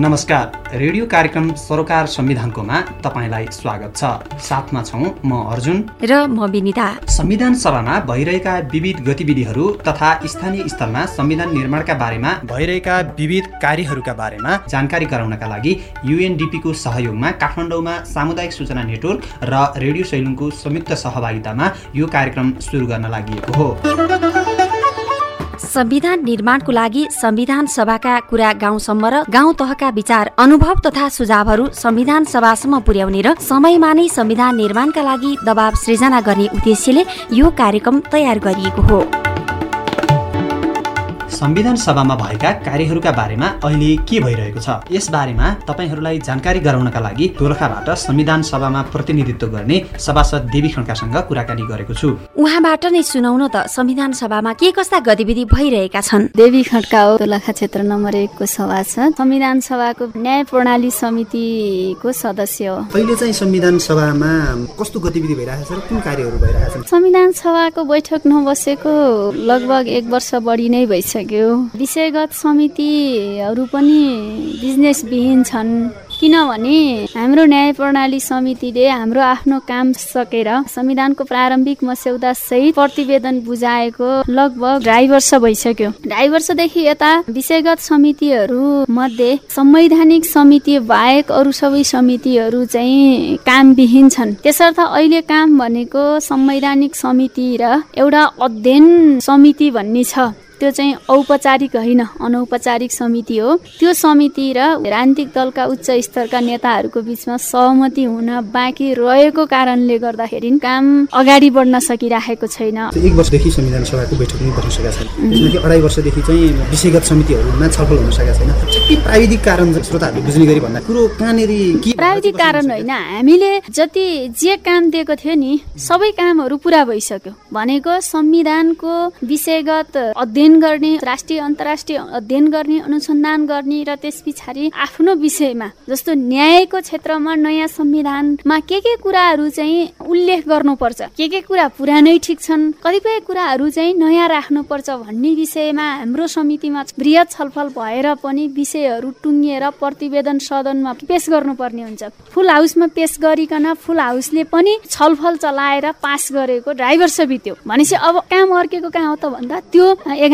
नमस्कार। रेडियो कार्यक्रम सरोकार संविधानकोमा तपाईँलाई स्वागत छ। साथमा छौँ म अर्जुन। र म विनिता। संविधान सभामा भइरहेका विविध गतिविधिहरू तथा स्थानीय स्तरमा संविधान निर्माणका बारेमा भइरहेका विविध कार्यहरूका बारेमा जानकारी गराउनका लागि युएनडिपीको सहयोगमा काठमाडौँमा सामुदायिक सूचना नेटवर्क र रेडियो सैलुङको संयुक्त सहभागितामा यो कार्यक्रम सुरु गर्न लागि हो। संविधान निर्माणको लागि संविधान सभाका कुरा गाउँसम्म र गाउँ तहका विचार अनुभव तथा सुझावहरू संविधान सभासम्म पुर्याउने र समयमा नै संविधान निर्माणका लागि दबाव सृजना गर्ने उद्देश्यले यो कार्यक्रम तयार गरिएको हो। संविधान सभामा भएका कार्यहरूका बारेमा अहिले के भइरहेको छ? यसबारेमा तपाईँहरूलाई जानकारी गराउनका लागि दोलखाबाट संविधान सभामा प्रतिनिधित्व गर्ने सभासद देवी खड्कासँग कुराकानी गरेको छु। उहाँबाट नै सुनाउन त संविधान सभामा के कस्ता गतिविधि भइरहेका छन्? देवी खड्का हो दोलखा क्षेत्र नम्बर एकको सभा छ। संविधान सभाको न्याय प्रणाली समितिको सदस्य हो। अहिले चाहिँ संविधान सभामा कस्तो गतिविधि भइरहेको छ र कुन कार्यहरू भइरहेका छन्? संविधान सभाको बैठक नबसेको लगभग एक वर्ष बढी नै भइसक्यो। सक्यो विषयगत समितिहरू पनि बिजनेसविहीन छन्। किनभने हाम्रो न्याय प्रणाली समितिले हाम्रो आफ्नो काम सकेर संविधानको प्रारम्भिक मस्यौदा सहित प्रतिवेदन बुझाएको लगभग ढाई वर्ष भइसक्यो। ढाई वर्षदेखि यता विषयगत समितिहरू मध्ये संवैधानिक समिति बाहेक अरू सबै समितिहरू चाहिँ कामविहीन छन्। त्यसर्थ अहिले काम भनेको संवैधानिक समिति र एउटा अध्ययन समिति भन्ने छ। त्यो चाहिँ औपचारिक होइन अनौपचारिक समिति हो। त्यो समिति र राजनीतिक दलका उच्च स्तरका नेताहरूको बिचमा सहमति हुन बाँकी रहेको कारणले गर्दाखेरि काम अगाडि बढ्न सकिरहेको छैन। एक वर्षदेखि संविधान सभाको बैठक पनि बसिसकेका छैन। अढाई वर्षदेखि चाहिँ विषयगत समितिहरूमा छलफल हुन सकेका छैन। प्राविधिक कारण श्रोताहरूले बुझ्ने गरी भन्दा कुरो कहाँनिर प्राविधिक कारण होइन हामीले जति जे काम दिएको थियो नि सबै कामहरू पुरा भइसक्यो। भनेको संविधानको विषयगत अध्ययन अध्ययन गर्ने राष्ट्रिय अन्तर्राष्ट्रिय अध्ययन गर्ने अनुसन्धान गर्ने र त्यस पछाडि आफ्नो विषयमा जस्तो न्यायको क्षेत्रमा नयाँ संविधानमा के के कुराहरू चाहिँ उल्लेख गर्नुपर्छ के के कुरा पुरानै ठिक छन् कतिपय कुराहरू चाहिँ नयाँ राख्नुपर्छ भन्ने विषयमा हाम्रो समितिमा वृहत छलफल भएर पनि विषयहरू टुङ्गिएर प्रतिवेदन सदनमा पेश गर्नुपर्ने हुन्छ। फुल हाउसमा पेश गरिकन फुल हाउसले पनि छलफल चलाएर पास गरेको ड्राइभर बित्यो भनेपछि अब काम अर्केको कहाँ हो त भन्दा त्यो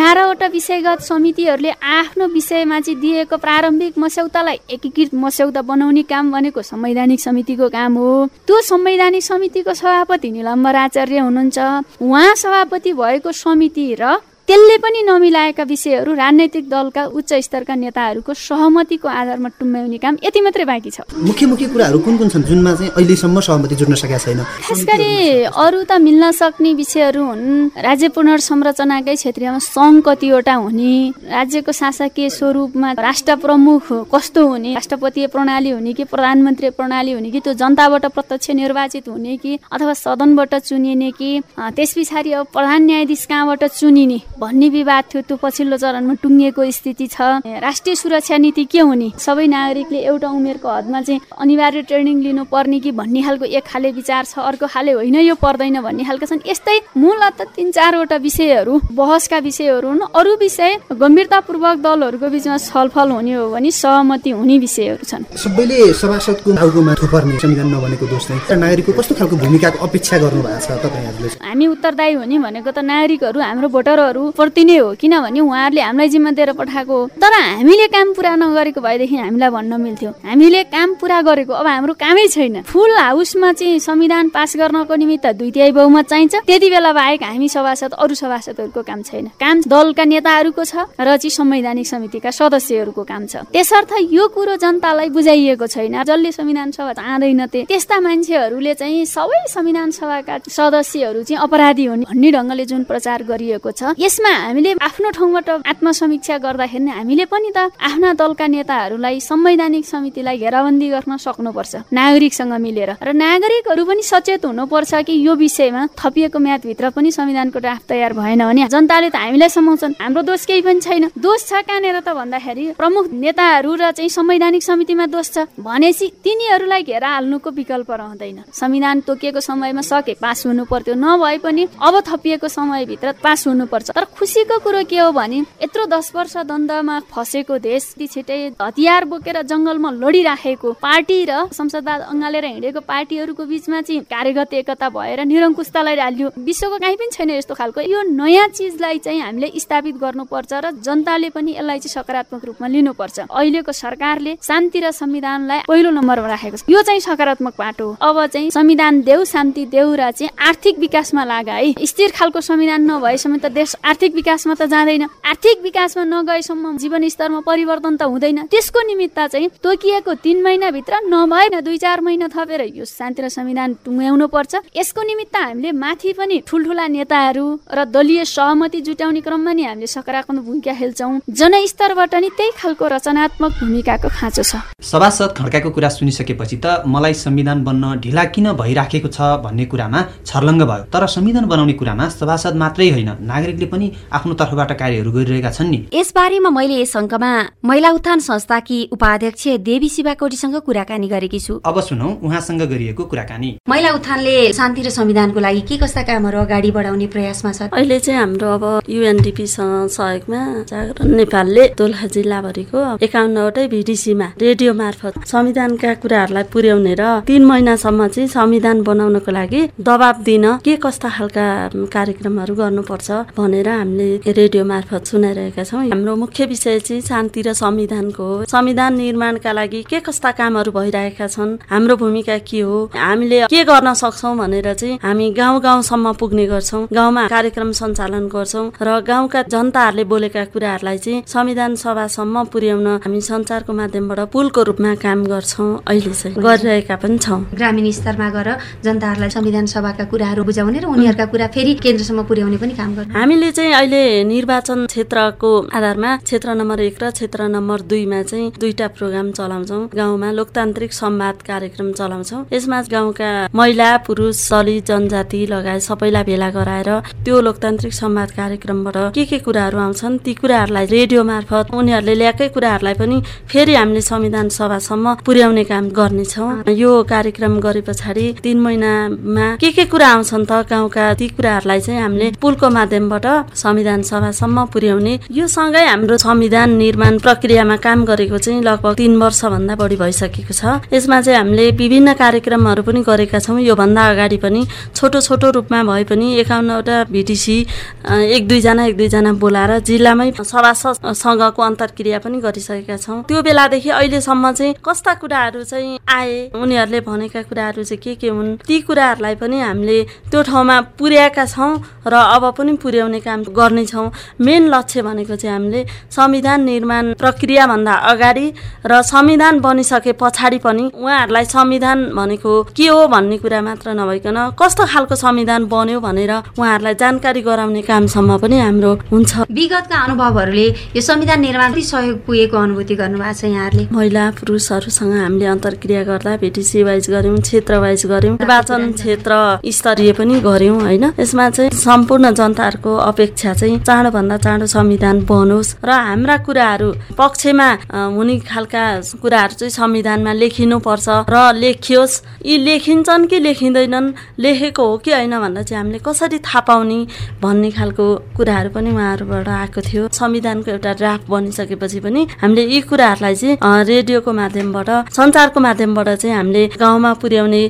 एघारवटा विषयगत समितिहरूले आफ्नो विषयमा चाहिँ दिएको प्रारम्भिक मस्यौतालाई एकीकृत मस्यौता बनाउने काम भनेको संवैधानिक समितिको काम हो। त्यो संवैधानिक समितिको सभापति निलम्बर आचार्य हुनुहुन्छ। उहाँ सभापति भएको समिति र त्यसले पनि नमिलाएका विषयहरू राजनैतिक दलका उच्च स्तरका नेताहरूको सहमतिको आधारमा टुम्ब्याउने काम यति मात्रै बाँकी छ। मुख्य मुख्य कुराहरू कुन कुन छन् जुनमा चाहिँ अहिलेसम्म सहमति जुट्न सकेका छैन? खास गरी अरू त मिल्न सक्ने विषयहरू हुन्। राज्य पुनर्संरचनाकै क्षेत्रमा सङ्घ कतिवटा हुने राज्यको शासकीय स्वरूपमा राष्ट्र प्रमुख कस्तो हुने राष्ट्रपतीय प्रणाली हुने कि प्रधानमन्त्री प्रणाली हुने कि त्यो जनताबाट प्रत्यक्ष निर्वाचित हुने कि अथवा सदनबाट चुनिने कि त्यस पछाडि अब प्रधान न्यायाधीश कहाँबाट चुनिने? भन्ने विवाद थियो त्यो पछिल्लो चरणमा टुङ्गिएको स्थिति छ। राष्ट्रिय सुरक्षा नीति के हुने? सबै नागरिकले एउटा उमेरको हदमा चाहिँ अनिवार्य ट्रेनिङ लिनु पर्ने कि भन्ने खालको एक खाले विचार छ। अर्को खाले होइन यो पर्दैन भन्ने खालको छन्। यस्तै मूलत तिन चारवटा विषयहरू बहसका विषयहरू हुन्। अरू विषय गम्भीरतापूर्वक दलहरूको बिचमा छलफल हुने हो भने सहमति हुने विषयहरू छन्। सबैले सभासदको टाउकोमा थुपर्ने संविधान नबनेको दोष नै नागरिकको कस्तो खालको भूमिकाको अपेक्षा गर्नु भएको छ तपाईँहरूले हामी उत्तरदायी हुने भनेको त नागरिकहरू हाम्रो भोटरहरू प्रति नै हो। किनभने उहाँहरूले हामीलाई जिम्मा दिएर पठाएको। तर हामीले काम पुरा नगरेको भएदेखि हामीलाई भन्न मिल्थ्यो। हामीले काम पुरा गरेको अब हाम्रो कामै छैन। फुल हाउसमा चाहिँ संविधान पास गर्नको निमित्त दुई तिहाई बहुमत चाहिन्छ। त्यति बेला बाहेक हामी सभासद अरू सभासदहरूको काम छैन। काम दलका नेताहरूको छ र चाहिँ संवैधानिक समितिका सदस्यहरूको काम छ। त्यसर्थ यो कुरो जनतालाई बुझाइएको छैन। जसले संविधान सभा चाहँदैन त्यस्ता मान्छेहरूले चाहिँ सबै संविधान सभाका सदस्यहरू चाहिँ अपराधी हुने भन्ने ढङ्गले जुन प्रचार गरिएको छ यसमा हामीले आफ्नो ठाउँबाट आत्मसमीक्षा गर्दाखेरि हामीले पनि त आफ्ना दलका नेताहरूलाई संवैधानिक समितिलाई घेराबन्दी गर्न सक्नुपर्छ नागरिकसँग मिलेर। र नागरिकहरू पनि सचेत हुनुपर्छ कि यो विषयमा थपिएको म्यादभित्र पनि संविधानको ड्राफ्ट तयार भएन भने जनताले त हामीलाई समाउँछन्। हाम्रो दोष केही पनि छैन। दोष छ कहाँनिर त भन्दाखेरि प्रमुख नेताहरू र चाहिँ संवैधानिक समितिमा दोष छ भनेपछि तिनीहरूलाई घेरा हाल्नुको विकल्प रहँदैन। संविधान तोकिएको समयमा सके पास हुनु पर्थ्यो नभए पनि अब थपिएको समयभित्र पास हुनुपर्छ। तर तर खुसीको कुरो के हो भने यत्रो दस वर्ष द्वन्द्वमा फसेको देश छिटै हतियार बोकेर जङ्गलमा लडिराखेको पार्टी र संसदवाद अँगालेर हिँडेको पार्टीहरूको बिचमा चाहिँ कार्यगत एकता भएर निरङ्कुशतालाई हाल्यो विश्वको कहीँ पनि छैन यस्तो खालको। यो नयाँ चिजलाई चाहिँ हामीले स्थापित गर्नुपर्छ र जनताले पनि यसलाई चाहिँ सकारात्मक रूपमा लिनुपर्छ। अहिलेको सरकारले शान्ति र संविधानलाई पहिलो नम्बरमा राखेको छ। यो चाहिँ सकारात्मक बाटो अब चाहिँ संविधान देऊ शान्ति देऊ र चाहिँ आर्थिक विकासमा लाग है स्थिर खालको संविधान नभएसम्म त देश आर्थिक विकासमा त जाँदैन। आर्थिक विकासमा नगएसम्म जीवन स्तरमा परिवर्तन त हुँदैन। त्यसको निमित्त चाहिँ तोकिएको तिन महिनाभित्र नभए दुई चार महिना थपेर यो शान्ति र संविधान टुङ्ग्याउनु पर्छ। यसको निमित्त हामीले माथि पनि ठुल्ठुला नेताहरू र दलीय सहमति जुटाउने क्रममा नि हामीले सकारात्मक भूमिका खेल्छौँ। जनस्तरबाट नि त्यही खालको रचनात्मक भूमिकाको खाँचो छ। सभासद खड्काको कुरा सुनिसकेपछि त मलाई संविधान बन्न ढिला किन भइराखेको छ भन्ने कुरामा छर्लङ्ग भयो। तर संविधान बनाउने कुरामा सभासद मात्रै होइन। नागरिकले पनि आफ्नो तर्फबाट कार्यहरू गरिरहेका छन् नि। यसबारेमा मैले यस अङ्कमा महिला उत्थान संस्थाकी उपाध्यक्ष देवी शिवाकोटीसँग कुराकानी गरेकी छु। अब सुनौ उहाँसँग गरिएको कुराकानी। महिला उत्थानले शान्ति र संविधानको लागि के कस्ता कामहरू अगाडि बढाउने प्रयासमा छ अहिले चाहिँ हाम्रो अब युएनडिपीसँग सहयोगमा जागरण नेपालले दोलखा जिल्लाभरिको एकाउन्नवटै भिडिसीमा रेडियो मार्फत संविधानका कुराहरूलाई पुर्याउने र तीन महिनासम्म चाहिँ संविधान बनाउनको लागि दबाब दिन के कस्ता खालका कार्यक्रमहरू गर्नुपर्छ भनेर हामीले रेडियो मार्फत सुनाइरहेका छौँ। हाम्रो मुख्य विषय चाहिँ शान्ति र संविधानको हो। संविधान निर्माणका लागि के कस्ता कामहरू भइरहेका छन्? हाम्रो भूमिका के हो? हामीले के गर्न सक्छौँ भनेर चाहिँ हामी गाउँ गाउँसम्म पुग्ने गर्छौँ। गाउँमा कार्यक्रम सञ्चालन गर्छौँ र गाउँका जनताहरूले बोलेका कुराहरूलाई चाहिँ संविधान सभासम्म पुर्याउन हामी सञ्चारको माध्यमबाट पुलको रूपमा काम गर्छौँ। अहिले चाहिँ गरिरहेका पनि छौँ। ग्रामीण स्तरमा गएर जनताहरूलाई संविधान सभाका कुराहरू बुझाउने र उनीहरूका कुरा फेरि केन्द्रसम्म पुर्याउने पनि काम गर्छ। हामीले चाहिँ अहिले निर्वाचन क्षेत्रको आधारमा क्षेत्र नम्बर एक र क्षेत्र नम्बर दुईमा चाहिँ दुईटा प्रोग्राम चलाउँछौँ। गाउँमा लोकतान्त्रिक संवाद कार्यक्रम चलाउँछौँ। यसमा गाउँका महिला पुरुष दलित जनजाति लगायत सबैलाई भेला गराएर त्यो लोकतान्त्रिक संवाद कार्यक्रमबाट के के कुराहरू आउँछन् ती कुराहरूलाई रेडियो मार्फत उनीहरूले ल्याएकै कुराहरूलाई पनि फेरि हामीले संविधान सभासम्म पुर्याउने काम गर्नेछौँ। यो कार्यक्रम गरे पछाडि तिन महिनामा के के कुरा आउँछन् त गाउँका ती कुराहरूलाई चाहिँ हामीले पुलको माध्यमबाट संविधान सभासम्म पुर्याउने। यो सँगै हाम्रो संविधान निर्माण प्रक्रियामा काम गरेको चाहिँ लगभग तिन वर्षभन्दा बढी भइसकेको छ। यसमा चाहिँ हामीले विभिन्न कार्यक्रमहरू पनि गरेका छौँ। योभन्दा अगाडि पनि छोटो छोटो रूपमा भए पनि एकाउन्नवटा भिटिसी एक दुईजना एक दुईजना बोलाएर जिल्लामै सभासदसँगको अन्तर्क्रिया पनि गरिसकेका छौँ। त्यो बेलादेखि अहिलेसम्म चाहिँ कस्ता कुराहरू चाहिँ आए? उनीहरूले भनेका कुराहरू चाहिँ के के हुन्? ती कुराहरूलाई पनि हामीले त्यो ठाउँमा पुर्याएका छौँ र अब पनि पुर्याउने काम गर्नेछौँ। मेन लक्ष्य भनेको चाहिँ हामीले संविधान निर्माण प्रक्रियाभन्दा अगाडि र संविधान बनिसके पछाडि पनि उहाँहरूलाई संविधान भनेको के हो भन्ने कुरा मात्र नभइकन कस्तो खालको संविधान बन्यो भनेर उहाँहरूलाई जानकारी गराउने कामसम्म पनि हाम्रो हुन्छ। विगतका अनुभवहरूले यो संविधान निर्माण सहयोग पुगेको अनुभूति गर्नुभएको छ यहाँहरूले। महिला पुरुषहरूसँग हामीले अन्तर्क्रिया गर्दा भेटिसी वाइज गऱ्यौँ क्षेत्र वाइज गऱ्यौँ निर्वाचन क्षेत्र स्तरीय पनि गऱ्यौँ होइन? यसमा चाहिँ सम्पूर्ण जनताहरूको अपेक्षा चाहिँ चाँडोभन्दा चाँडो संविधान बनोस् र हाम्रा कुराहरू पक्षमा हुने खालका कुराहरू चाहिँ संविधानमा लेखिनुपर्छ र लेखियोस्। यी लेखिन्छन् कि लेखिँदैनन् लेखेको हो कि होइन भनेर चाहिँ हामीले कसरी थाहा पाउने भन्ने खालको कुराहरू पनि उहाँहरूबाट आएको थियो। संविधानको एउटा ड्राफ्ट बनिसकेपछि पनि हामीले यी कुराहरूलाई चाहिँ रेडियोको माध्यमबाट सञ्चारको माध्यमबाट चाहिँ हामीले गाउँमा पुर्याउने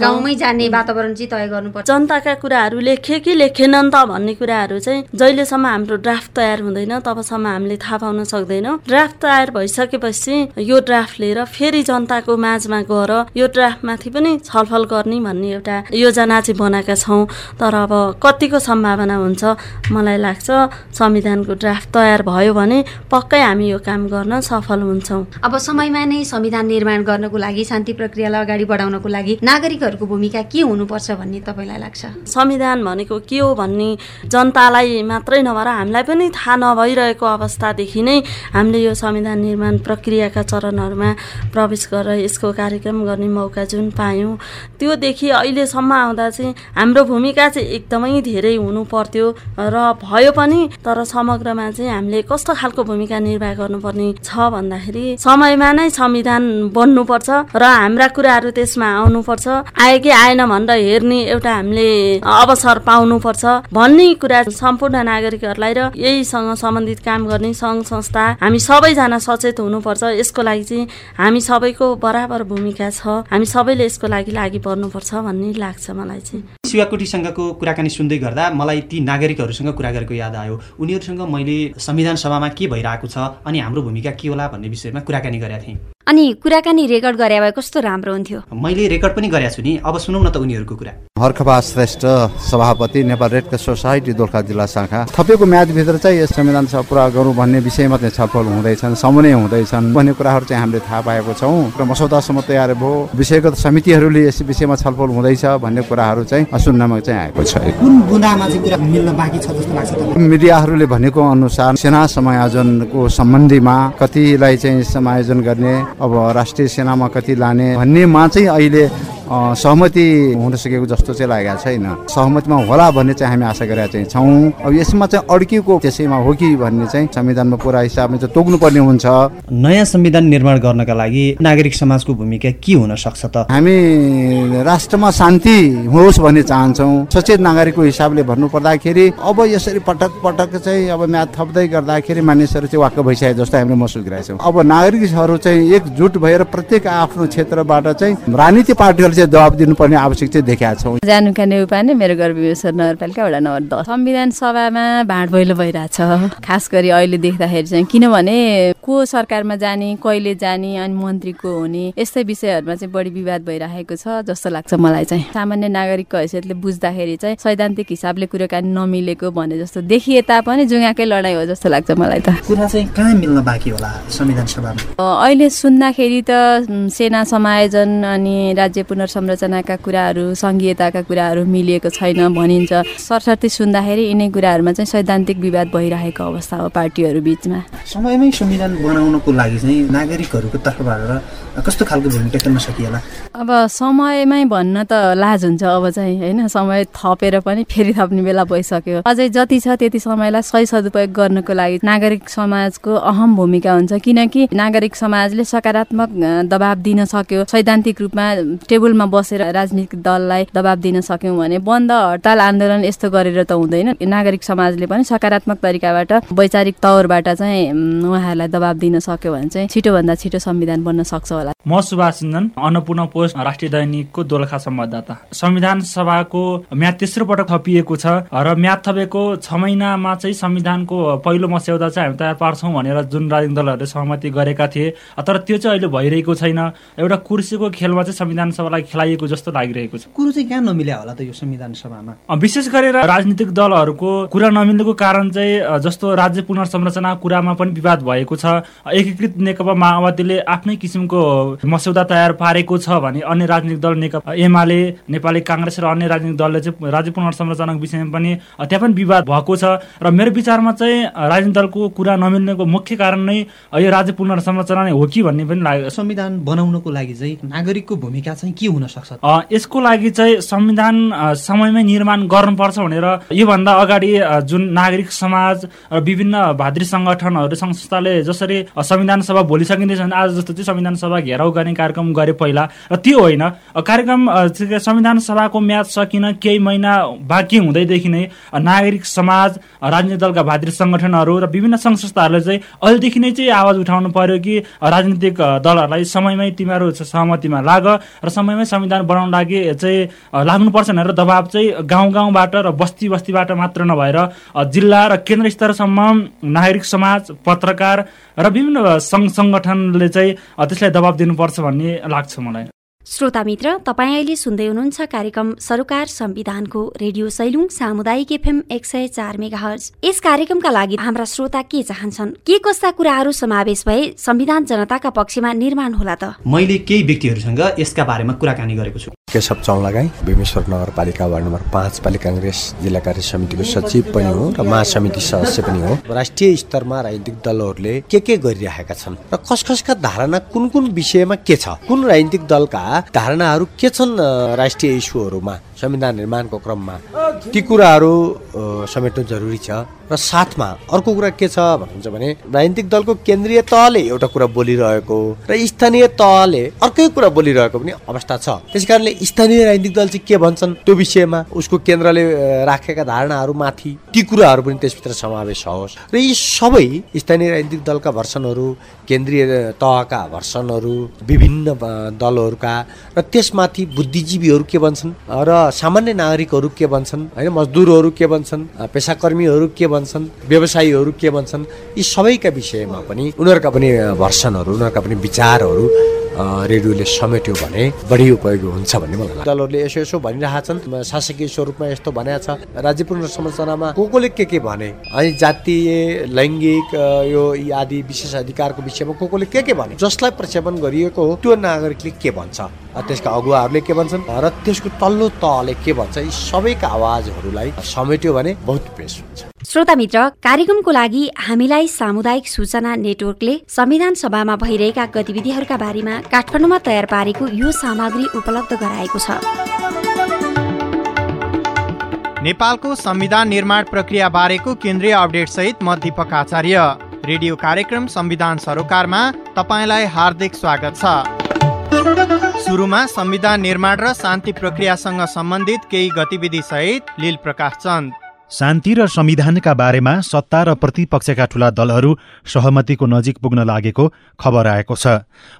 गाउँमै जाने वातावरण चाहिँ तय गर्नुपर्छ। जनताका कुराहरू लेखे कि लेखेनन् त भन्ने कुराहरू चाहिँ जहिलेसम्म हाम्रो ड्राफ्ट तयार हुँदैन तबसम्म हामीले थाहा पाउन सक्दैनौँ। ड्राफ्ट तयार भइसकेपछि यो ड्राफ्ट लिएर फेरि जनताको माझमा गएर यो ड्राफ्टमाथि पनि छलफल गर्ने भन्ने एउटा योजना चाहिँ बनाएका छौँ। तर अब कतिको सम्भावना हुन्छ? मलाई लाग्छ संविधानको ड्राफ्ट तयार भयो भने पक्कै हामी यो काम गर्न सफल हुन्छौँ। अब समयमा नै संविधान निर्माण गर्नको लागि शान्ति प्रक्रियालाई अगाडि बढाउनको लागि नागरिकहरूको भूमिका के हुनुपर्छ भन्ने तपाईँलाई लाग्छ? संविधान भनेको के हो भन्ने जनतालाई मात्रै नभएर हामीलाई पनि थाहा नभइरहेको अवस्थादेखि नै हामीले यो संविधान निर्माण प्रक्रियाका चरणहरूमा प्रवेश गरेर यसको कार्यक्रम गर्ने मौका जुन पायौँ त्योदेखि अहिलेसम्म आउँदा चाहिँ हाम्रो भूमिका चाहिँ एकदमै धेरै हुनु पर्थ्यो र भयो पनि तर समग्रमा चाहिँ हामीले कस्तो खालको भूमिका निर्वाह गर्नुपर्ने छ भन्दाखेरि समयमा नै संविधान बन्नुपर्छ र हाम्रा कुराहरू त्यसमा आउनुपर्छ। आयो कि आएन भनेर हेर्ने एउटा हामीले अवसर पाउनुपर्छ। भन्ने भन्ने कुरा सम्पूर्ण नागरिकहरूलाई र यहीसँग सम्बन्धित काम गर्ने सङ्घ संस्था हामी सबैजना सचेत हुनुपर्छ। यसको लागि चाहिँ हामी सबैको बराबर भूमिका छ। हामी सबैले यसको लागि लागि पर्नुपर्छ भन्ने लाग्छ मलाई चाहिँ। शिवाकोटीसँगको कुराकानी सुन्दै गर्दा मलाई ती नागरिकहरूसँग कुरा गरेको याद आयो। उनीहरूसँग मैले संविधान सभामा के भइरहेको छ अनि हाम्रो भूमिका के होला भन्ने विषयमा कुराकानी गरेका थिएँ। अनि कुराकानी रेकर्ड गरे भए कस्तो राम्रो हुन्थ्यो? मैले रेकर्ड पनि गरेको छु नि। अब सुनौ न त उनीहरूको कुरा। हर्खबा श्रेष्ठ सभापति Nepal red cross society Dolakha जिल्ला शाखा। थपेको म्यादभित्र चाहिँ यस संविधान सभा पुरा गरौँ भन्ने विषयमा चाहिँ छलफल हुँदैछन् समन्वय हुँदैछन् भन्ने कुराहरू चाहिँ हामीले थाहा पाएको छौँ। र मसौदासम्म तयार भयो विषयगत समितिहरूले यस विषयमा छलफल हुँदैछ भन्ने कुराहरू चाहिँ सुन्नमा चाहिँ आएको छ। कुन बुँदामा चाहिँ कुरा मिल्न बाँकी छ जस्तो लाग्छ मिडियाहरूले भनेको अनुसार सेना समायोजनको सम्बन्धीमा कतिलाई चाहिँ समायोजन गर्ने अब राष्ट्रिय सेनामा कति लाने भन्नेमा चाहिँ अहिले सहमति हुन सकेको जस्तो चाहिँ लागेको छैन। सहमतिमा होला भन्ने चाहिँ हामी आशा गरेका चाहिँ छौँ। अब यसमा चाहिँ अड्किएको त्यसैमा हो कि भन्ने चाहिँ संविधानमा पुरा हिसाबमा चाहिँ तोक्नुपर्ने हुन्छ। नयाँ संविधान निर्माण गर्नका लागि नागरिक समाजको भूमिका के हुन सक्छ त? हामी राष्ट्रमा शान्ति होस् भन्ने चाहन्छौँ। सचेत नागरिकको हिसाबले भन्नु पर्दाखेरि अब यसरी पटक पटक चाहिँ अब म्याथ थप्दै गर्दाखेरि मानिसहरू चाहिँ वाक्क भइसके जस्तो हामीले महसुस गरिरहेको छौँ। अब नागरिकहरू चाहिँ एकजुट भएर प्रत्येक आफ्नो क्षेत्रबाट चाहिँ राजनीति पार्टीहरू चाहिँ जवाब दिनुपर्ने आवश्यक चाहिँ देखाएको छौँ। जानुका नै मेरो गर्विश्वर नगरपालिका वडा नम्बर दस। संविधान सभामा भाँड भैलो भइरहेछ। खास गरी अहिले देख्दाखेरि चाहिँ किनभने को सरकारमा जाने कहिले जाने अनि मन्त्रीको हुने यस्तै विषयहरूमा चाहिँ बढी विवाद भइरहेको छ जस्तो लाग्छ मलाई चाहिँ। सामान्य नागरिकको हैसियतले बुझ्दाखेरि चाहिँ सैद्धान्तिक हिसाबले कुराकानी नमिलेको भने जस्तो देखिए तापनि जुङ्गाकै लडाइँ हो जस्तो लाग्छ मलाई त। कुरा चाहिँ कहाँ मिल्न बाँकी होला संविधान सभामा? अहिले सुन्दाखेरि त सेना समायोजन अनि राज्य पुनर् संरचनाका कुराहरू सङ्घीयताका कुराहरू मिलिएको छैन भनिन्छ। सरसर्ती सुन्दाखेरि यिनै कुराहरूमा चाहिँ सैद्धान्तिक विवाद भइरहेको अवस्था हो पार्टीहरू बिचमा। समयमै संविधान बनाउनको लागि चाहिँ नागरिकहरूको तर्फबाट कस्तो खालको भूमिका खेल्न सकिएला? अब समयमै भन्न त लाज हुन्छ अब चाहिँ होइन? समय थपेर पनि फेरि थप्ने बेला भइसक्यो। अझै जति छ त्यति समयलाई सही सदुपयोग गर्नको लागि नागरिक समाजको अहम भूमिका हुन्छ। किनकि नागरिक समाजले सकारात्मक दबाब दिन सक्यो। सैद्धान्तिक रूपमा टेबलमा बसेर राजनीतिक दललाई दबाब दिन सक्यौँ भने बन्द हडताल आन्दोलन यस्तो गरेर त हुँदैन। नागरिक समाजले पनि सकारात्मक तरिकाबाट वैचारिक तौरबाट चाहिँ उहाँहरूलाई दबाब दिन सक्यो भने चाहिँ छिटोभन्दा छिटो संविधान बन्न सक्छ होला। म सुभाष अन्नपूर्ण पोस्ट राष्ट्रिय दैनिकको दोलखा संवाददाता। संविधान सभाको म्याद तेस्रो पटक थपिएको छ र म्याद थपेको छ महिनामा चाहिँ संविधानको पहिलो मस्यौदा चाहिँ हामी तयार पार्छौँ भनेर जुन राजनीतिक दलहरूले सहमति गरेका थिए तर त्यो चाहिँ अहिले भइरहेको छैन। एउटा कुर्सीको खेलमा चाहिँ संविधान सभालाई खेलाइएको जस्तो लागिरहेको छ। कुरो चाहिँ कहाँ नमिल्या होला त यो संविधान सभामा? विशेष गरेर राजनीतिक दलहरूको कुरा नमिल्नुको कारण चाहिँ जस्तो राज्य पुनर्संरचना कुरामा पनि विवाद भएको छ एकीकृत नेकपा माओवादीले आफ्नै किसिमको मस्यौदा तयार पारेको छ भने अन्य राजनीतिक दल नेकपा एमाले नेपाली काङ्ग्रेस र अन्य राजनीतिक दलले चाहिँ राज्य पुनर्संरचनाको विषयमा पनि त्यहाँ पनि विवाद भएको छ। र मेरो विचारमा चाहिँ राजनीतिक दलको कुरा नमिल्नेको मुख्य कारण नै यो राज्य पुनर्संरचना नै हो कि भन्ने पनि लाग्यो संविधान बनाउनको लागि चाहिँ नागरिकको भूमिका चाहिँ के हुन सक्छ यसको लागि चाहिँ संविधान समयमै निर्माण गर्नुपर्छ भनेर योभन्दा अगाडि जुन नागरिक समाज र विभिन्न भातृ सङ्गठनहरू संस्थाले जसरी संविधान सभा भोलि सकिँदैछ आज जस्तो चाहिँ संविधान सभा घेराउ गर्ने कार्यक्रम गरे पहिला। र त्यो होइन कार्यक्रम संविधान सभाको म्याद सकिन केही महिना बाँकी हुँदैदेखि नै नागरिक समाज राजनीतिक दलका भातृ सङ्गठनहरू र विभिन्न सङ्घ संस्थाहरूले चाहिँ अहिलेदेखि नै चाहिँ आवाज उठाउनु पर्यो कि राजनीतिक दलहरूलाई समयमै तिमीहरू सहमतिमा लाग र समयमै संविधान बनाउन लागि चाहिँ लाग्नुपर्छ भनेर दबाब चाहिँ गाउँ गाउँबाट र बस्ती बस्तीबाट मात्र नभएर जिल्ला र केन्द्र स्तरसम्म नागरिक समाज पत्रकार र विभिन्न सङ्घ सङ्गठनले चाहिँ त्यसलाई दबाब दिनुपर्छ भन्ने लाग्छ मलाई। श्रोता मित्र तपाईँ अहिले सुन्दै हुनुहुन्छ कार्यक्रम सरोकार संविधानको रेडियो सैलुङ सामुदायिक एफएम एक सय चार मेगा हर्ज यस कार्यक्रमका लागि हाम्रा श्रोता के चाहन्छन्? के कस्ता कुराहरू समावेश भए संविधान जनताका पक्षमा निर्माण होला त? मैले केही व्यक्तिहरूसँग यसका बारेमा कुराकानी गरेको छु। केशव चौलागाई भीमेश्वर नगरपालिका वार्ड नम्बर पाँच पालि काङ्ग्रेस जिल्ला कार्य समितिको सचिव पनि हो र महासमिति सदस्य पनि हो। राष्ट्रिय स्तरमा राजनीतिक दलहरूले के के गरिरहेका छन् र कस कसका धारणा कुन कुन विषयमा के छ? कुन राजनीतिक दलका धारणाहरू के छन् राष्ट्रिय इस्युहरूमा संविधान निर्माणको क्रममा? ती कुराहरू समेट्नु जरुरी छ। र साथमा अर्को कुरा के छ भन्नुहुन्छ भने राजनीतिक दलको केन्द्रीय तहले एउटा कुरा बोलिरहेको र स्थानीय तहले अर्कै कुरा बोलिरहेको पनि अवस्था छ। त्यस कारणले स्थानीय राजनीतिक दल चाहिँ के भन्छन् त्यो विषयमा उसको केन्द्रले राखेका धारणाहरू माथि ती कुराहरू पनि त्यसभित्र समावेश होस्। र यी सबै स्थानीय राजनीतिक दलका भर्सनहरू केन्द्रीय तहका भर्सनहरू विभिन्न दलहरूका र त्यसमाथि बुद्धिजीवीहरू के भन्छन्? र सामान्य नागरिकहरू के भन्छन्? होइन मजदुरहरू के भन्छन्? पेसाकर्मीहरू के भन्छन्? व्यवसायीहरू के भन्छन्? यी सबैका विषयमा पनि उनीहरूका पनि भर्सनहरू उनीहरूका पनि विचारहरू रेडियोले समेट्यो भने बढी उपयोगी हुन्छ भन्ने मलाई दलहरूले यसो यसो भनिरहेछन् शासकीय स्वरूपमा यस्तो भनेको छ राज्य पुनर्संरचनामा को कसले के के भने? अनि जातीय लैङ्गिक यो आदि विशेष अधिकारको विषयमा को कसले के के भने? जसलाई प्रक्षेपण गरिएको हो त्यो नागरिकले के भन्छ? त्यसका अगुवाहरूले के भन्छन्? र त्यसको तल्लो तहले के भन्छ? यी सबैका आवाजहरूलाई समेट्यो भने बहुत बेस हुन्छ। श्रोता मित्र कार्यक्रमको लागि हामीलाई सामुदायिक सूचना नेटवर्कले संविधान सभामा भइरहेका गतिविधिहरूका बारेमा काठमाडौँमा तयार पारेको यो सामग्री उपलब्ध गराएको छ। नेपालको संविधान निर्माण प्रक्रिया बारेको केन्द्रीय अपडेट सहित म दीपक आचार्य। रेडियो कार्यक्रम संविधान सरोकारमा तपाईँलाई हार्दिक स्वागत छ। सुरुमा संविधान निर्माण र शान्ति प्रक्रियासँग सम्बन्धित केही गतिविधि सहित लील प्रकाश चन्द। शान्ति र संविधानका बारेमा सत्ता र प्रतिपक्षका ठूला दलहरू सहमतिको नजिक पुग्न लागेको खबर आएको छ।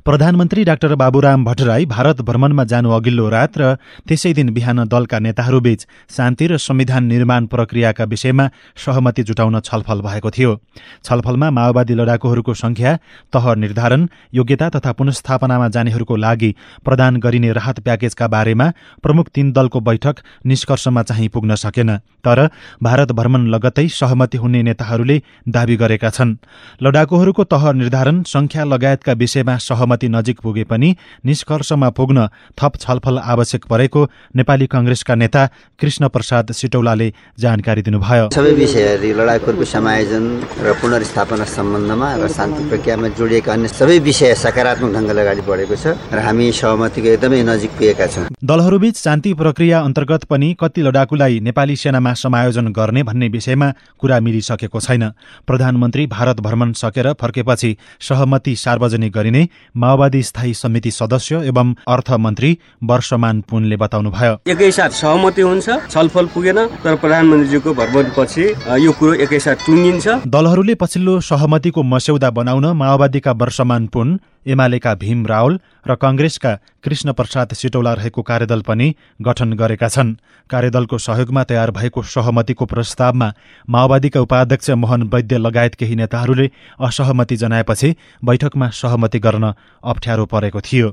प्रधानमन्त्री डाक्टर बाबुराम भट्टराई भारत भ्रमणमा जानु अघिल्लो रात र त्यसै दिन बिहान दलका नेताहरूबीच शान्ति र संविधान निर्माण प्रक्रियाका विषयमा सहमति जुटाउन छलफल भएको थियो। छलफलमा माओवादी लडाकुहरूको संख्या तह निर्धारण योग्यता तथा पुनस्थापनामा जानेहरूको लागि प्रदान गरिने राहत प्याकेजका बारेमा प्रमुख तीन दलको बैठक निष्कर्षमा चाहिँ पुग्न सकेन। तर भारत भ्रमण लगत्तै सहमति हुने नेताहरूले दावी गरेका छन्। लडाकुहरूको तह निर्धारण संख्या लगायतका विषयमा सहमति नजिक पुगे पनि निष्कर्षमा पुग्न थप छलफल आवश्यक परेको नेपाली कंग्रेसका नेता कृष्ण प्रसाद सिटौलाले जानकारी दिनुभयो। सबै विषयहरू लडाकुहरूको समायोजन र पुनर्स्थापना सम्बन्धमा र शान्ति प्रक्रियामा जोडिएका अन्य सबै विषय सकारात्मक ढङ्गले अगाडि बढेको छ र हामी सहमतिको एकदमै नजिक पुगेका छौँ। दलहरूबीच शान्ति प्रक्रिया अन्तर्गत पनि कति लडाकुलाई नेपाली सेनामा समायोजन गर्ने भन्ने विषयमा कुरा मिलिसकेको छैन। प्रधानमन्त्री भारत भ्रमण सकेर फर्केपछि सहमति सार्वजनिक गरिने माओवादी स्थायी समिति सदस्य एवं अर्थमन्त्री वर्षमान पुनले बताउनुभयो। एकैसाथ सहमति हुन्छ छलफल पुगेन तर प्रधानमन्त्रीजीको भ्रमणपछि यो कुरो एकैसाथ टुङ्गिन्छ। दलहरूले पछिल्लो सहमतिको मस्यौदा बनाउन माओवादीका वर्षमान पुन एमालेका भीम रावल र कंग्रेसका कृष्ण प्रसाद सिटौला रहेको कार्यदल पनि गठन गरेका छन्। कार्यदलको सहयोगमा तयार भएको सहमतिको प्रस्तावमा माओवादीका उपाध्यक्ष मोहन वैद्य लगायत केही नेताहरूले असहमति जनाएपछि बैठकमा सहमति गर्न अप्ठ्यारो परेको थियो।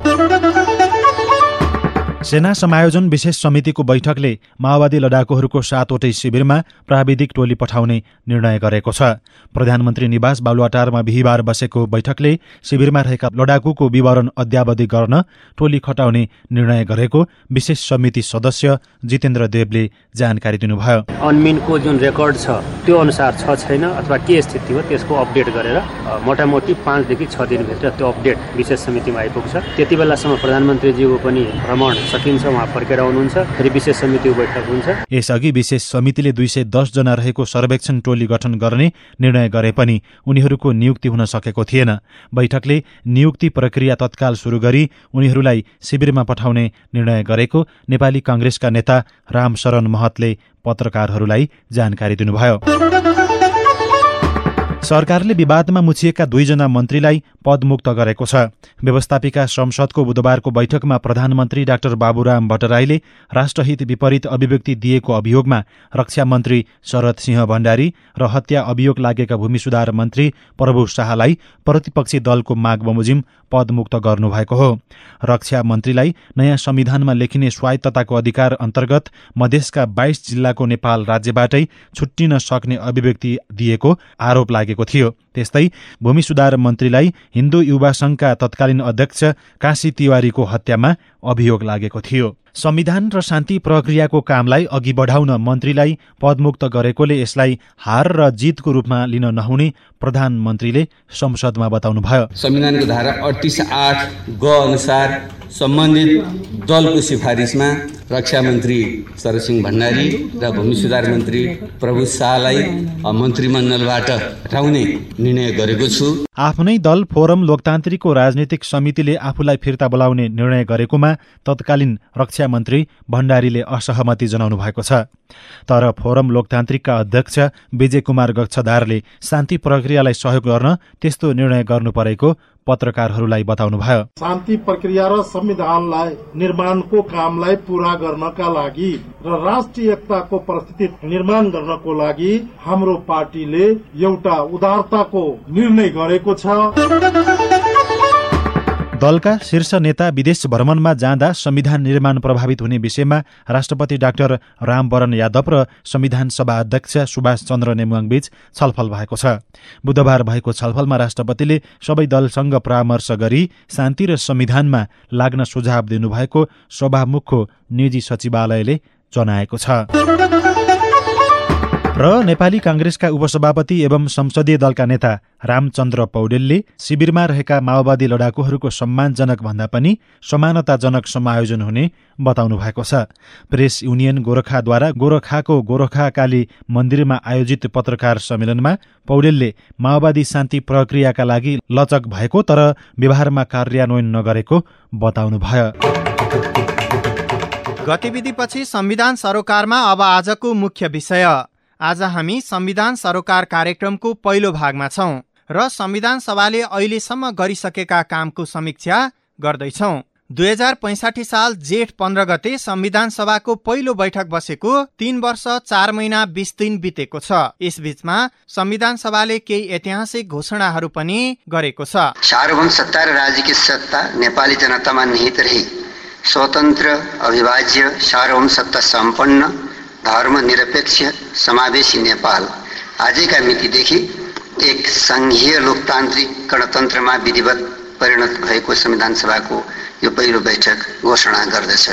सेना समायोजन विशेष समितिको बैठकले माओवादी लडाकुहरूको सातवटै शिविरमा प्राविधिक टोली पठाउने निर्णय गरेको छ। प्रधानमन्त्री निवास बालुवाटारमा बिहिबार बसेको बैठकले शिविरमा रहेका लडाकुको विवरण अद्यावधि गर्न टोली खटाउने निर्णय गरेको विशेष समिति सदस्य जितेन्द्र देवले जानकारी दिनुभयो। अनमिनको जुन रेकर्ड छ त्यो अनुसार छ छैन अथवा के स्थिति हो त्यसको अपडेट गरेर मोटामोटी पाँचदेखि छ दिनभित्र त्यो अपडेट विशेष समितिमा आइपुग्छ। त्यति बेलासम्म प्रधानमन्त्रीजीको पनि भ्रमण सकिन्छ उहाँ फर्केर आउनुहुन्छ फेरि विशेष समिति बैठक हुन्छ। यसअघि विशेष समितिले दुई सय दसजना रहेको सर्वेक्षण टोली गठन गर्ने निर्णय गरे पनि उनीहरूको नियुक्ति हुन सकेको थिएन। बैठकले नियुक्ति प्रक्रिया तत्काल सुरु गरी उनीहरूलाई शिविरमा पठाउने निर्णय गरेको नेपाली काङ्ग्रेसका नेता रामशरण महतले पत्रकारहरूलाई जानकारी दिनुभयो। सरकारले विवादमा मुछिएका दुईजना मन्त्रीलाई पदमुक्त गरेको छ। व्यवस्थापिका संसदको बुधबारको बैठकमा प्रधानमन्त्री डाक्टर बाबुराम भट्टराईले राष्ट्रहित विपरीत अभिव्यक्ति दिएको अभियोगमा रक्षा मन्त्री शरद सिंह भण्डारी र हत्या अभियोग लागेका भूमि सुधार मन्त्री प्रभु शाहलाई प्रतिपक्षी दलको माग बमोजिम पदमुक्त गर्नुभएको हो। रक्षा मन्त्रीलाई नयाँ संविधानमा लेखिने स्वायत्तताको अधिकार अन्तर्गत मधेसका बाइस जिल्लाको नेपाल राज्यबाटै छुट्टिन सक्ने अभिव्यक्ति दिएको आरोप लागेको थियो। त्यस्तै भूमि सुधार मन्त्रीलाई हिन्दू युवा संघका तत्कालीन अध्यक्ष काशी तिवारीको हत्यामा अभियोग लागेको थियो। संविधान र शान्ति प्रक्रियाको कामलाई अघि बढाउन मन्त्रीलाई पदमुक्त गरेकोले यसलाई हार र जितको रूपमा लिन नहुने प्रधानमन्त्रीले संसदमा बताउनुभयो। संविधानको धारा अडतिस आठ ग अनुसार सम्बन्धित दलको सिफारिसमा रक्षा मन्त्री शरदसिंह भण्डारी र भूमि सुधार मन्त्री प्रभु शाहलाई मन्त्रीमण्डलबाट हटाउने निर्णय गरेको छु। आफ्नै दल फोरम लोकतान्त्रिकको राजनीतिक समितिले आफूलाई फिर्ता बोलाउने निर्णय गरेकोमा तत्कालीन रक्षा मन्त्री भण्डारीले असहमति जनाउनु भएको छ। तर फोरम लोकतान्त्रिकका अध्यक्ष विजय कुमार गच्छदारले शान्ति प्रक्रियालाई सहयोग गर्न त्यस्तो निर्णय गर्नु परेको पत्रकारहरूलाई बताउनुभयो। शान्ति प्रक्रिया र संविधानलाई निर्माणको कामलाई पूरा गर्नका लागि र राष्ट्रिय एकताको परिस्थिति निर्माण गर्नको लागि हाम्रो पार्टीले एउटा उदारताको निर्णय गरेको छ। दलका शीर्ष नेता विदेश भ्रमणमा जाँदा संविधान निर्माण प्रभावित हुने विषयमा राष्ट्रपति डाक्टर रामवरण यादव र संविधान सभा अध्यक्ष सुभाष चन्द्र नेमुवाङबीच छलफल भएको छ। बुधबार भएको छलफलमा राष्ट्रपतिले सबै दलसँग परामर्श गरी शान्ति र संविधानमा लाग्न सुझाव दिनुभएको सभामुखको निजी सचिवालयले जनाएको छ। र नेपाली काङ्ग्रेसका उपसभापति एवं संसदीय दलका नेता रामचन्द्र पौडेलले शिविरमा रहेका माओवादी लडाकुहरूको सम्मानजनक भन्दा पनि समानताजनक समायोजन हुने बताउनु भएको छ। प्रेस युनियन गोरखाद्वारा गोरखाको गोरखाकाली मन्दिरमा आयोजित पत्रकार सम्मेलनमा पौडेलले माओवादी शान्ति प्रक्रियाका लागि लचक भएको तर व्यवहारमा कार्यान्वयन नगरेको बताउनुभयो। गतिविधिपछि संविधान सरोकारमा अब आजको मुख्य विषय। आज हामी संविधान सरोकार कार्यक्रमको पहिलो भागमा छौँ र संविधान सभाले अहिलेसम्म गरिसकेका कामको समीक्षा गर्दैछौ। दुई हजार पैँसाठी साल जेठ पन्ध्र गते संविधान सभाको पहिलो बैठक बसेको तीन वर्ष चार महिना बिस दिन बितेको छ। यसबीचमा संविधान सभाले केही ऐतिहासिक घोषणाहरू पनि गरेको छ। सार्वभौम सत्ता र राजकीय सत्ता नेपाली जनतामा निहित रही। स्वतन्त्र अविभाज्य सार्वभौम सत्ता सम्पन्न धर्मनिरपेक्ष समावेशी नेपाल। आजका मितिदेखि एक सङ्घीय लोकतान्त्रिक गणतन्त्रमा विधिवत परिणत भएको संविधान सभाको यो पहिलो बैठक घोषणा गर्दछ।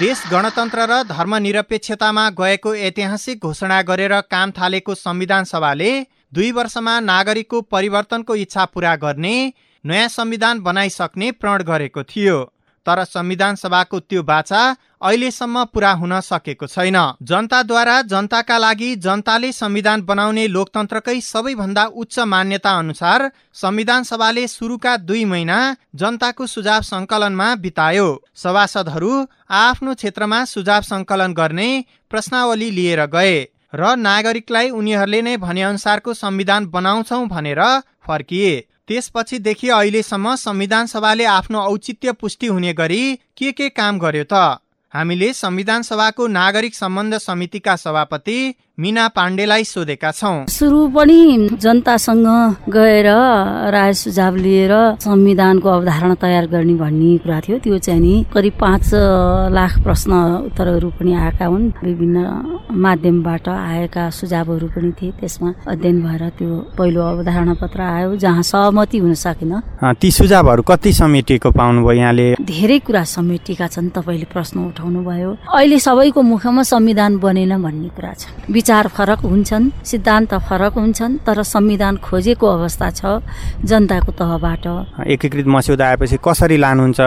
देश गणतन्त्र र धर्मनिरपेक्षतामा गएको ऐतिहासिक घोषणा गरेर काम थालेको संविधान सभाले दुई वर्षमा नागरिकको परिवर्तनको इच्छा पूरा गर्ने नयाँ संविधान बनाइसक्ने प्रण गरेको थियो। तर संविधान सभाको त्यो बाचा अहिलेसम्म पूरा हुन सकेको छैन। जनताद्वारा जनताका लागि जनताले संविधान बनाउने लोकतन्त्रकै सबैभन्दा उच्च मान्यता अनुसार संविधान सभाले सुरुका दुई महिना जनताको सुझाव संकलनमा बितायो। सभासदहरू आफ्नो क्षेत्रमा सुझाव संकलन गर्ने प्रश्नावली लिएर गए र नागरिकलाई उनीहरूले नै भनेअनुसारको संविधान बनाउँछौ भनेर फर्किए। त्यसपछिदेखि अहिलेसम्म संविधान सभाले आफ्नो औचित्य पुष्टि हुने गरी के के काम गर्यो त? हामीले संविधान सभाको नागरिक सम्बन्ध समितिका सभापति मिना पाण्डेलाई सोधेका छौँ। सुरु पनि जनतासँग गएर राय सुझाव लिएर संविधानको अवधारणा तयार गर्ने भन्ने कुरा थियो। त्यो चाहिँ नि करिब पाँच लाख प्रश्न उत्तरहरू पनि आएका हुन्। विभिन्न माध्यमबाट आएका सुझावहरू पनि थिए। त्यसमा अध्ययन भएर त्यो पहिलो अवधारणा पत्र आयो जहाँ सहमति हुन सकेन। ती सुझावहरू कति समेटिएको पाउनुभयो यहाँले? धेरै कुरा समेटिएका छन्। तपाईँले प्रश्न उठाउनु भयो अहिले सबैको मुखमा संविधान बनेन भन्ने कुरा छ। विचार फरक हुन्छन् सिद्धान्त फरक हुन्छन् तर संविधान खोजेको अवस्था छ जनताको तहबाट। एकीकृत मस्यौदा आएपछि कसरी लानुहुन्छ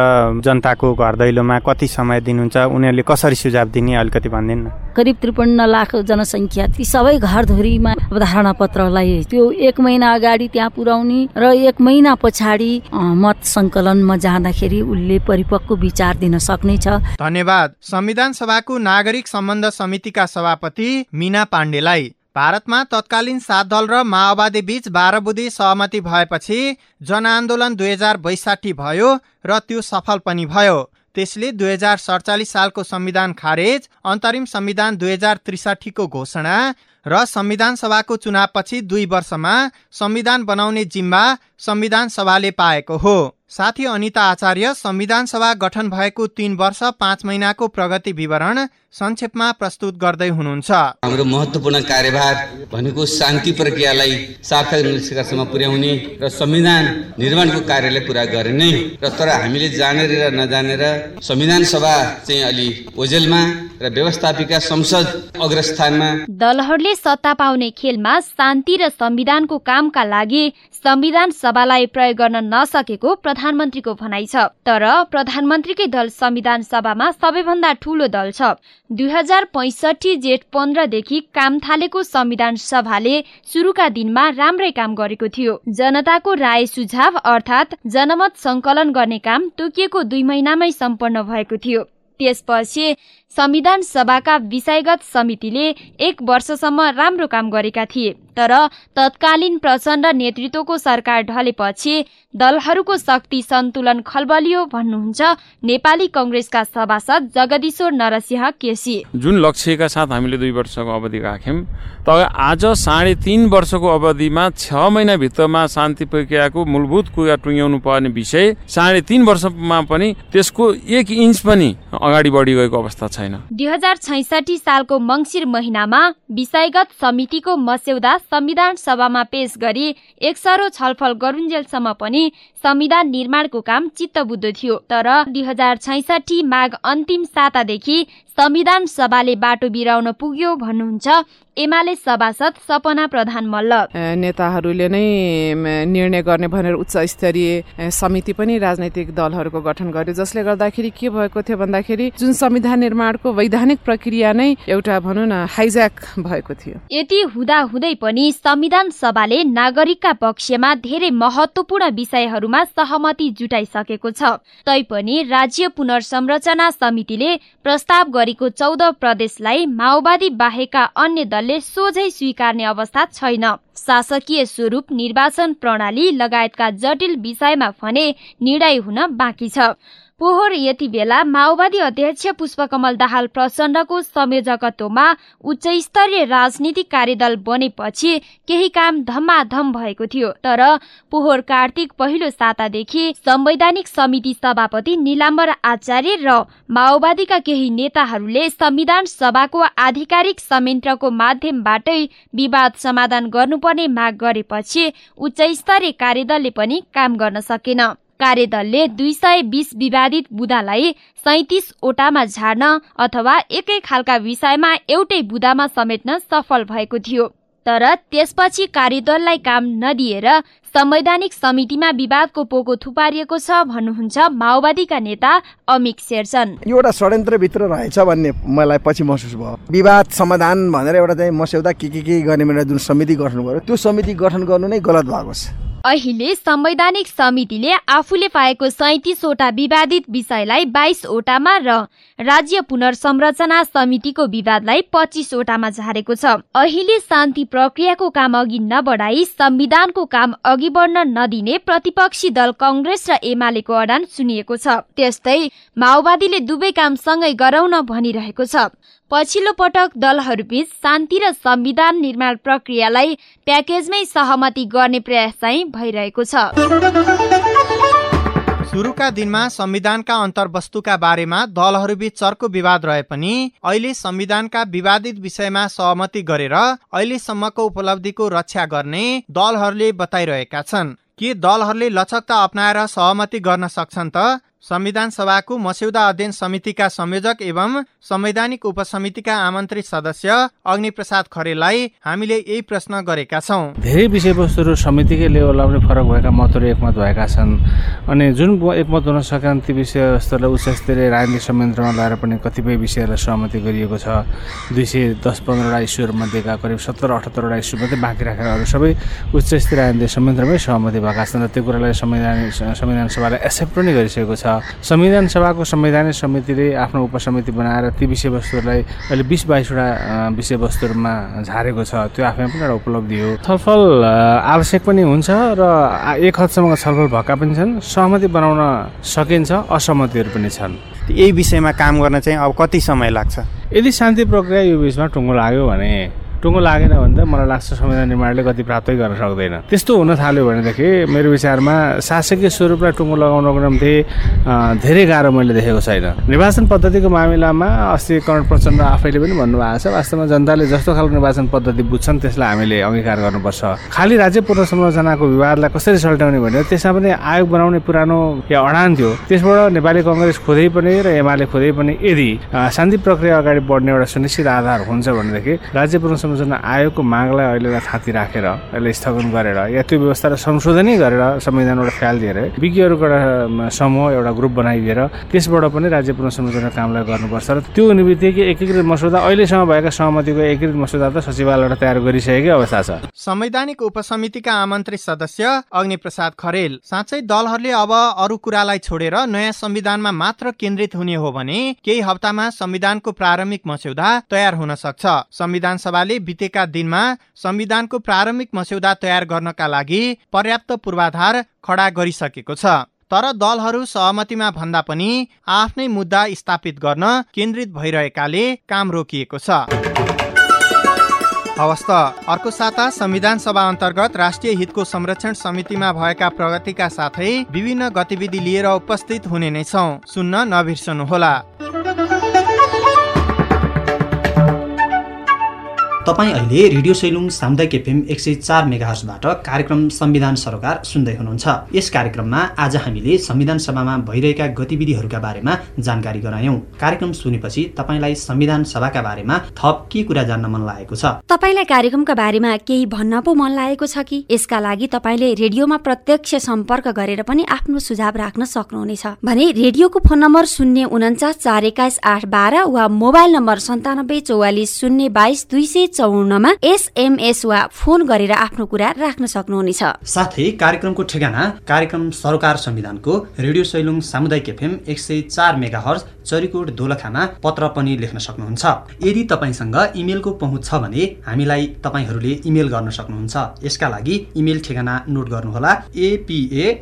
जनताको घर दैलोमा? कति समय दिनुहुन्छ? उनीहरूले कसरी सुझाव दिने? अलिकति भनिदिनु करिब त्रिपन्न लाख जनसङ्ख्या ती सबै घरधुरीमा अवधारणा पत्रलाई त्यो एक महिना अगाडि त्यहाँ पुर्याउने र एक महिना पछाडि मत सङ्कलनमा जाँदाखेरि उसले परिपक्व विचार दिन सक्नेछ। धन्यवाद। संविधान सभाको नागरिक सम्बन्ध समितिका सभापति मिना पाण्डेलाई भारतमा तत्कालीन सात दल र माओवादी बीच बाह्र बुधे सहमति भएपछि जनआन्दोलन दुई हजार बैसाठी भयो र त्यो सफल पनि भयो। त्यसले दुई हजार सडचालिस सालको संविधान खारेज अन्तरिम संविधान दुई हजार त्रिसाठीको घोषणा र संविधान सभाको चुनावपछि दुई वर्षमा संविधान बनाउने जिम्मा संविधान सभाले पाएको हो। साथी अनिता आचार्य संविधान सभा गठन भएको तीन वर्ष पाँच महिनाको प्रगति विवरण संक्षेपमा प्रस्तुत गर्दै हुनुहुन्छ। हाम्रो महत्वपूर्ण कार्यभार भनेको शान्ति प्रक्रियालाई सार्थक निष्कर्षमा पुर्याउने र संविधान निर्माणको कार्यलाई पुरा गर्ने र तर हामीले जानेर र नजानेर संविधान सभा चाहिँ अलि ओजेलमा र व्यवस्थापिका संसद अग्रस्थानमा दलहरूले सत्ता पाउने खेलमा शान्ति र संविधानको कामका लागि संविधान सभालाई प्रयोग गर्न नसकेको प्रधानमन्त्रीको भनाइ छ। तर प्रधानमन्त्रीकै दल संविधान सभामा सबैभन्दा ठूलो दल छ। दुई हजार पैसठी जेठ पन्ध्रदेखि काम थालेको संविधान सभाले सुरुका दिनमा राम्रै काम गरेको थियो। जनताको राय सुझाव अर्थात् जनमत संकलन गर्ने काम तोकिएको दुई महिनामै सम्पन्न भएको थियो। त्यसपछि संविधान सभाका विषयगत समितिले एक वर्षसम्म राम्रो काम गरेका थिए। तर तत्कालीन प्रचण्ड नेतृत्वको सरकार ढलेपछि दलहरूको शक्ति सन्तुलन खलबलियो भन्नुहुन्छ नेपाली कङ्ग्रेसका सभासद जगदीश्वर नरसिंह केसी। जुन लक्ष्यका साथ हामीले दुई वर्षको अवधि राख्यौँ तर आज साढे तिन वर्षको अवधिमा छ महिनाभित्रमा शान्ति प्रक्रियाको मूलभूत कुरा टुङ्ग्याउनु पर्ने विषय साढे तिन वर्षमा पनि त्यसको एक इन्च पनि अगाडि बढिगएको अवस्था छैन। दुई हजार छैसठी सालको मङ्सिर महिनामा विषयगत समितिको मस्यौदा संविधान सभामा पेश गरी एकसरो छलफल गरुन्जेलसम्म पनि संविधान निर्माणको काम चित्तबुद्ध थियो। तर दुई हजार छैसठी माघ अन्तिम सातादेखि संविधान सभाले बाटो बिराउन पुग्यो भन्नुहुन्छ एमाले सभासद सपना प्रधान मल्ल नेताहरूले नै निर्णय गर्ने भनेर उच्च स्तरीय समिति पनि राजनैतिक दलहरूको गठन गर्यो जसले गर्दाखेरि के भएको थियो भन्दाखेरि जुन संविधान निर्माणको वैधानिक प्रक्रिया नै एउटा भनौँ न हाइज्याक भएको थियो। यति हुँदा हुँदै पनि संविधान सभाले नागरिकका पक्षमा धेरै महत्वपूर्ण विषयहरूमा सहमति जुटाइसकेको छ। तैपनि राज्य पुनर्संरचना समितिले प्रस्ताव गरेको चौध प्रदेशलाई माओवादी बाहेकका अन्य दलले सोझै स्वीकार्ने अवस्था छैन। शासकीय स्वरूप निर्वाचन प्रणाली लगायतका जटिल विषयमा भने निर्णय हुन बाँकी छ। पोहोर यति बेला माओवादी अध्यक्ष पुष्पकमल दाहाल प्रचण्डको संयोजकत्वमा उच्च स्तरीय राजनीतिक कार्यदल बनेपछि केही काम धम्माधम भएको थियो। तर पोहोर कार्तिक पहिलो सातादेखि संवैधानिक समिति सभापति निलाम्बर आचार्य र माओवादीका केही नेताहरूले संविधान सभाको आधिकारिक संयन्त्रको माध्यमबाटै विवाद समाधान गर्नुपर्ने माग गरेपछि उच्च स्तरीय कार्यदलले पनि काम गर्न सकेन। कार्यदलले दुई सय बिस विवादित बुदालाई सैतिसवटामा झार्न अथवा एकै खालका विषयमा एउटै बुदामा समेट्न सफल भएको थियो। तर त्यसपछि कार्यदललाई काम नदिएर संवैधानिक समितिमा विवादको पोको थुपारिएको छ भन्नुहुन्छ माओवादीका नेता अमिक शेरचन। एउटा षड्यन्त्रभित्र रहेछ भन्ने मलाई पछि महसुस भयो। विवाद समाधान भनेर एउटा चाहिँ मस्यौदा के के के गर्ने जुन समिति गठन गर्यो त्यो समिति गठन गर्नु नै गलत भएको छ। अहिले संवैधानिक समितिले आफूले पाएको सैतिसवटा विवादित विषयलाई बाइसवटामा र राज्य पुनर्संरचना समितिको विवादलाई पच्चिसवटामा झारेको छ। अहिले शान्ति प्रक्रियाको काम अघि नबढाई संविधानको काम अघि बढ्न नदिने प्रतिपक्षी दल कंग्रेस र एमालेको अडान सुनिएको छ। त्यस्तै माओवादीले दुवै काम सँगै गराउन भनिरहेको छ। पछिल्लो पटक दलहरूबीच शान्ति र संविधान निर्माण प्रक्रियालाई प्याकेजमै सहमति गर्ने प्रयास चाहिँ भइरहेको छ। सुरुका दिनमा संविधानका अन्तर्वस्तुका बारेमा दलहरूबीच चर्को विवाद रहे पनि अहिले संविधानका विवादित विषयमा सहमति गरेर अहिलेसम्मको उपलब्धिको रक्षा गर्ने दलहरूले बताइरहेका छन्। के दलहरूले लचकता अप्नाएर सहमति गर्न सक्छन् त संविधान सभाको मस्यौदा अध्ययन समितिका संयोजक एवं संवैधानिक उपसमितिका आमन्त्रित सदस्य अग्नि प्रसाद खरेललाई हामीले यही प्रश्न गरेका छौँ। धेरै विषयवस्तुहरू समितिकै लेभलमा पनि फरक भएका मतहरू एकमत भएका छन् अनि जुन एकमत हुन सकेन ती विषयवस्तुलाई उच्च स्तरीय राजनीतिक संयन्त्रमा लगाएर पनि कतिपय विषयहरूलाई सहमति गरिएको छ। दुई सय दस पन्ध्रवटा इस्युहरूमध्येका करिब सत्तर अठहत्तरवटा इस्यु मात्रै बाँकी राखेर अरू सबै उच्च स्तरीय राजनीतिक संयन्त्रमै सहमति भएका छन् र त्यो कुरालाई संविधान संविधान सभाले एक्सेप्ट पनि गरिसकेको छ। संविधान सभाको संवैधानिक समितिले आफ्नो उपसमिति बनाएर ती विषयवस्तुहरूलाई अहिले बिस बाइसवटा विषयवस्तुहरूमा झारेको छ। त्यो आफैमा पनि एउटा उपलब्धि हो। छलफल आवश्यक पनि हुन्छ र एक हदसम्मको छलफल भएका पनि छन्। सहमति बनाउन सकिन्छ असहमतिहरू पनि छन्। यही विषयमा काम गर्न चाहिँ अब कति समय लाग्छ? यदि शान्ति प्रक्रिया यो बिचमा टुङ्गो लाग्यो भने टुङ्गो लागेन भने त मलाई लाग्छ संविधान निर्माणले गति प्राप्तै गर्न सक्दैन। त्यस्तो हुन थाल्यो भनेदेखि मेरो विचारमा शासकीय स्वरूपलाई टुङ्गो लगाउनको निम्ति धेरै गाह्रो मैले देखेको छैन। निर्वाचन पद्धतिको मामिलामा अस्ति कर्ण प्रचण्ड आफैले पनि भन्नुभएको छ। वास्तवमा जनताले जस्तो खालको निर्वाचन पद्धति बुझ्छन् त्यसलाई हामीले अङ्गीकार गर्नुपर्छ। खालि राज्य पुनर्संरचनाको विवादलाई कसरी सल्टाउने भने त्यसमा पनि आयोग बनाउने पुरानो या अडान थियो। त्यसबाट नेपाली कङ्ग्रेस खुदै पनि र एमाले खुदै पनि यदि शान्ति प्रक्रिया अगाडि बढ्ने एउटा सुनिश्चित आधार हुन्छ भनेदेखि राज्य पुनर् पुनर्संरचना आयोगको मागलाई अहिलेलाई थाती राखेर यसलाई स्थगन गरेर या त्यो व्यवस्थालाई संशोधनै गरेर संविधानबाट ख्याल दिएर विज्ञहरूको एउटा समूह एउटा ग्रुप बनाइदिएर त्यसबाट पनि राज्य पुनर्संरचना कामलाई गर्नुपर्छ। र त्यो हुने बित्तिकै एकीकृत मसौदा अहिलेसम्म भएका सहमतिको एकीकृत मसौदा त सचिवालयबाट तयार गरिसकेकै अवस्था छ। संवैधानिक उपसमितिका आमन्त्रित सदस्य अग्निप्रसाद खरेल साँच्चै दलहरूले अब अरू कुरालाई छोडेर नयाँ संविधानमा मात्र केन्द्रित हुने हो भने केही हप्तामा संविधानको प्रारम्भिक मस्यौदा तयार हुन सक्छ। संविधान सभाले बितेका दिनमा संविधानको प्रारम्भिक मस्यौदा तयार गर्नका लागि पर्याप्त पूर्वाधार खडा गरिसकेको छ। तर दलहरू सहमतिमा भन्दा पनि आफ्नै मुद्दा स्थापित गर्न केन्द्रित भइरहेकाले काम रोकिएको छ। हवस् त अर्को साता संविधान सभा अन्तर्गत राष्ट्रिय हितको संरक्षण समितिमा भएका प्रगतिका साथै विभिन्न गतिविधि लिएर उपस्थित हुने नै छौँ। सुन्न नबिर्सनुहोला। तपाईँ अहिले रेडियो सैलुङ सामुदायिक एफएम एक सय चार मेगाहर्सबाट कार्यक्रम संविधान सरोकार सुन्दै हुनुहुन्छ। यस कार्यक्रममा आज हामीले संविधान सभामा भइरहेका गतिविधिहरूका बारेमा जानकारी गरायौँ। कार्यक्रम सुनेपछि तपाईँलाई संविधान सभाका बारेमा थप के कुरा जान्न मन लागेको छ? तपाईँलाई कार्यक्रमका बारेमा केही भन्न पो मन लागेको छ कि? यसका लागि तपाईँले रेडियोमा प्रत्यक्ष सम्पर्क गरेर पनि आफ्नो सुझाव राख्न सक्नुहुनेछ। भने रेडियोको फोन नम्बर शून्य उन्चास चार एक्काइस आठ बाह्र वा मोबाइल नम्बर सन्तानब्बे चौवालिस शून्य बाइस दुई सय चौन्नमा एसएमएस वा फोन गरेर आफ्नो कुरा राख्न सक्नुहुनेछ। साथै कार्यक्रमको ठेगाना कार्यक्रम सरोकार संविधानको रेडियो सैलुङ सामुदायिक एफएम एक सय चार मेगा हर्ज चरीकोट दोलखामा पत्र पनि लेख्न सक्नुहुन्छ। यदि तपाईँसँग इमेलको पहुँच छ भने हामीलाई तपाईँहरूले इमेल गर्न सक्नुहुन्छ। यसका लागि इमेल ठेगाना नोट गर्नुहोला at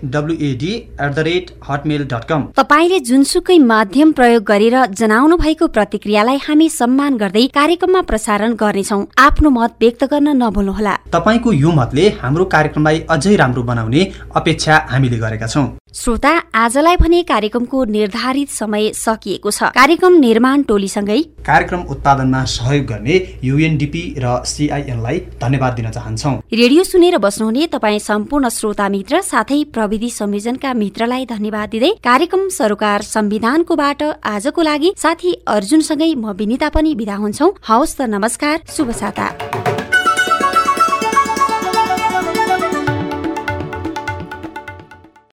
the rate hotmail dot com तपाईँले जुनसुकै माध्यम प्रयोग गरेर जनाउनु भएको प्रतिक्रियालाई हामी सम्मान गर्दै कार्यक्रममा प्रसारण गर्नेछौ। आफ्नो मत व्यक्त गर्न नभुल्नुहोला। तपाईँको यो मतले हाम्रो कार्यक्रमलाई अझै राम्रो बनाउने अपेक्षा हामीले गरेका छौँ। श्रोता आजलाई भने कार्यक्रमको निर्धारित समय सकिएको छ। कार्यक्रम निर्माण टोलीसँगै कार्यक्रम उत्पादनमा सहयोग गर्ने युएनडिपी र सिआइएनलाई धन्यवाद दिन चाहन्छौ। रेडियो सुनेर बस्नुहुने तपाईँ सम्पूर्ण श्रोता मित्र साथै प्रविधि संयोजनका मित्रलाई धन्यवाद दिँदै कार्यक्रम सरोकार संविधानको बाट आजको लागि साथी अर्जुनसँगै म विनिता पनि विदा हुन्छौ। हवस् त नमस्कार शुभ साता।